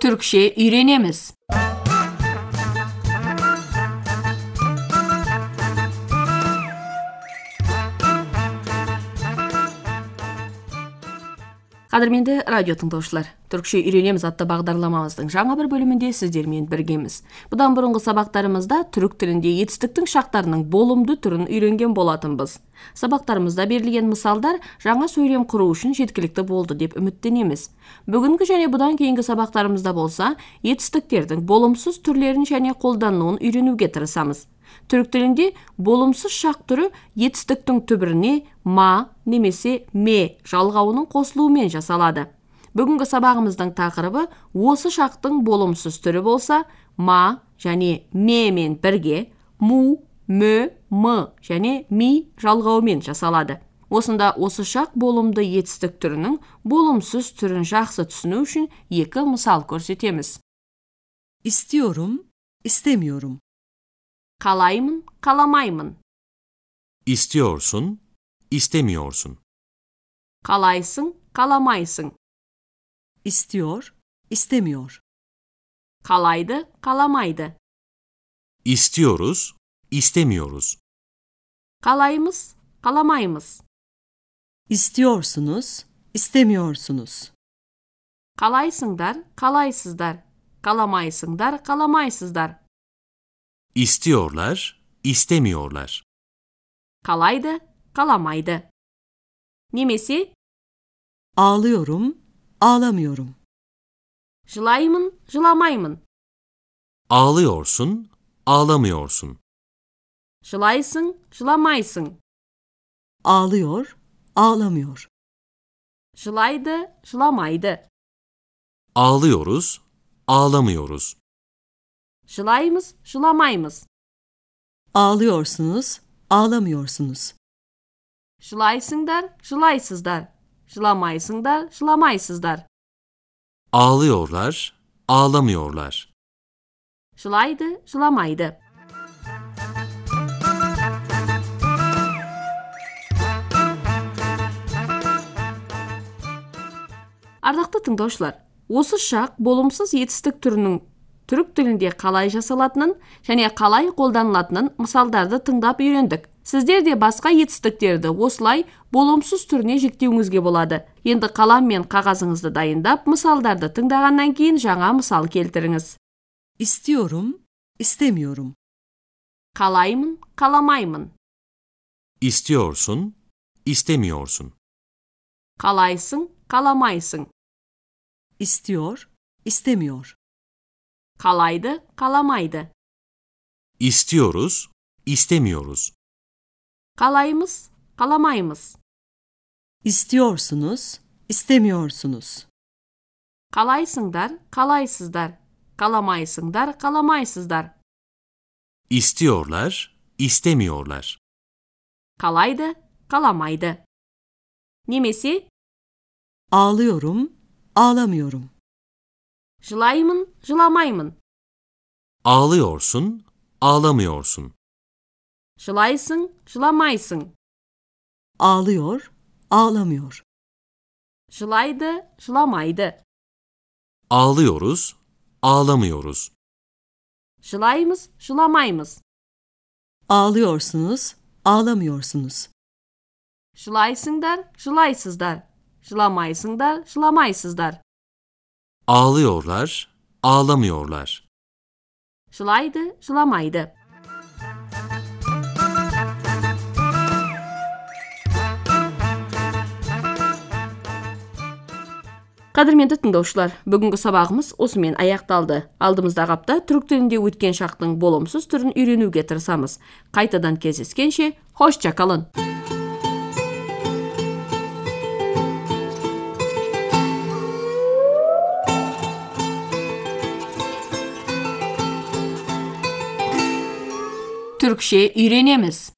Türkçe öğrenemiz. Қадірменді радио тыңдаушылар. Түркше үйренеміз атты бағдарламамыздың жаңа бір бөлімінде сіздермен біргеміз. Бұдан бұрынғы сабақтарымызда түрік тілінде етістіктің шақтарының болымды түрін үйренген болатынбыз. Сабақтарымызда берілген мысалдар жаңа сөйлем құру үшін жеткілікті болды деп үміттенеміз. Бүгінгі және бұдан кейінгі сабақтарымызда болса етістіктердің болымсыз түрлерін және қолдануын үйренуге тырысамыз. Түрік тілінде болымсыз шақ түрі етістіктің түбіріне ма немесе ме жалғауының қосылуымен жасалады. Бүгінгі сабағымыздың тақырыбы осы шақтың болымсыз түрі болса ма және ме мен бірге му мө мы және ми жалғауымен жасалады. Осында осы шақ болымды етістік түрінің болымсыз түрін жақсы түсіну үшін екі мысал көрсетеміз. İstiyorum, istemiyorum. Kalayımın, kalamayımın. İstiyorsun, istemiyorsun. Kalaysın, kalamaysın. İstiyor, istemiyor. Kalaydı, kalamaydı. İstiyoruz, istemiyoruz. Kalayımız, kalamayımız. İstiyorsunuz, istemiyorsunuz. Kalaysınlar, kalaysızlar. Kalamaysınlar, kalamaysızlar. İstiyorlar, istemiyorlar. Kalaydı, kalamaydı. Nimesi? Ağlıyorum, ağlamıyorum. Jılayımın, jılamayımın. Ağlıyorsun, ağlamıyorsun. Jılaysın, jılamaysın. Ağlıyor, ağlamıyor. Jılaydı, jılamaydı. Ağlıyoruz, ağlamıyoruz. Жылаймыз жыламаймыз Ağlıyorsunuz, ağlamıyorsunuz. жылайсыңдар жылайсыздар жыламайсыңдар жыламайсыздар Ağlıyorlar, ağlamıyorlar. жылайды жыламайды ардақты тыңдаушылар осы шақ болымсыз етістік түрінің түрік тілінде қалай жасалатынын және қалай қолданылатынын мысалдарды тыңдап үйрендік сіздер де басқа етістіктерді осылай болымсыз түріне жіктеуіңізге болады енді қалам мен қағазыңызды дайындап мысалдарды тыңдағаннан кейін жаңа мысал келтіріңіз İstiyorum, istemiyorum. қалаймын қаламаймын İstiyorsun, istemiyorsun. қалайсың қаламайсың İstiyor, istemiyor. kalaydı, kalamaydı. İstiyoruz, istemiyoruz. Kalayımız, kalamayımız. İstiyorsunuz, istemiyorsunuz. Kalaysınlar, kalaysızlar. Kalamaysınlar, kalamaysızlar. İstiyorlar, istemiyorlar. Kalaydı, kalamaydı. Nimesi? Ağlıyorum, ağlamıyorum. жылаймын жыламаймын Ağlıyorsun, ağlamıyorsun. жылайсың жыламайсың Ağlıyor, ağlamıyor. жылайды жыламайды Ağlıyoruz, ağlamıyoruz. жылаймыз жыламаймыз Ağlıyorsunuz, ağlamıyorsunuz. жылайсыңдар жылайсыздар жыламайсыңдар жыламайсыздар Ağlıyorlar, ağlamıyorlar. жылайды жыламайды қадірменді тыңдаушылар бүгінгі сабағымыз осымен аяқталды алдымыздағы апта түрік тілінде өткен шақтың болымсыз түрін үйренуге тырысамыз қайтадан кездескенше hoşça kalın. Türkçe öğrenemez.